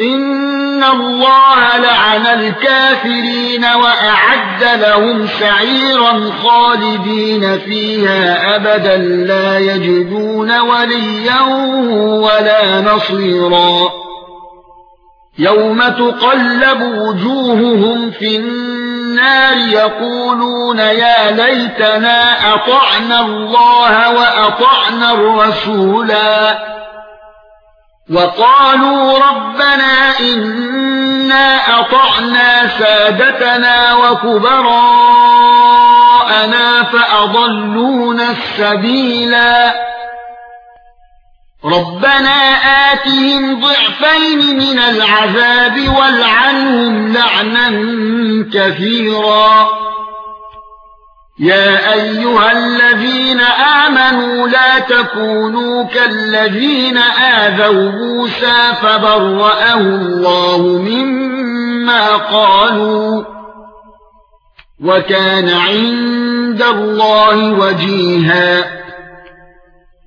إن الله لعن الكافرين وأعد لهم سعيرا خالدين فيها أبدا لا يجدون وليا ولا نصيرا يوم تقلب وجوههم في النار يقولون يا ليتنا اطعنا الله واطعنا الرسولا وقالوا ربنا إنا أطعنا سادتنا وكبراءنا فاضلونا السبيلا. رَبَّنَا آتِهِمْ ضِعْفَيْنِ مِنَ الْعَذَابِ وَالْعَنْهُمْ لَعْنًا كَثِيرًا. يَا أَيُّهَا الَّذِينَ آمَنُوا لَا تَكُونُوا كَالَّذِينَ آذَوْا مُوسَى فَبَرَّأَهُ اللَّهُ مِمَّا قَالُوا وَكَانَ عِندَ اللَّهِ وَجِيهًا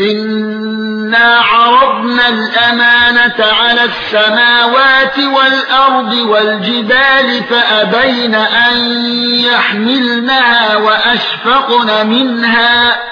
إِنَّا عَرَضْنَا الْأَمَانَةَ عَلَى السَّمَاوَاتِ وَالْأَرْضِ وَالْجِبَالِ فَأَبَيْنَ أَن يَحْمِلْنَهَا وَأَشْفَقْنَ مِنْهَا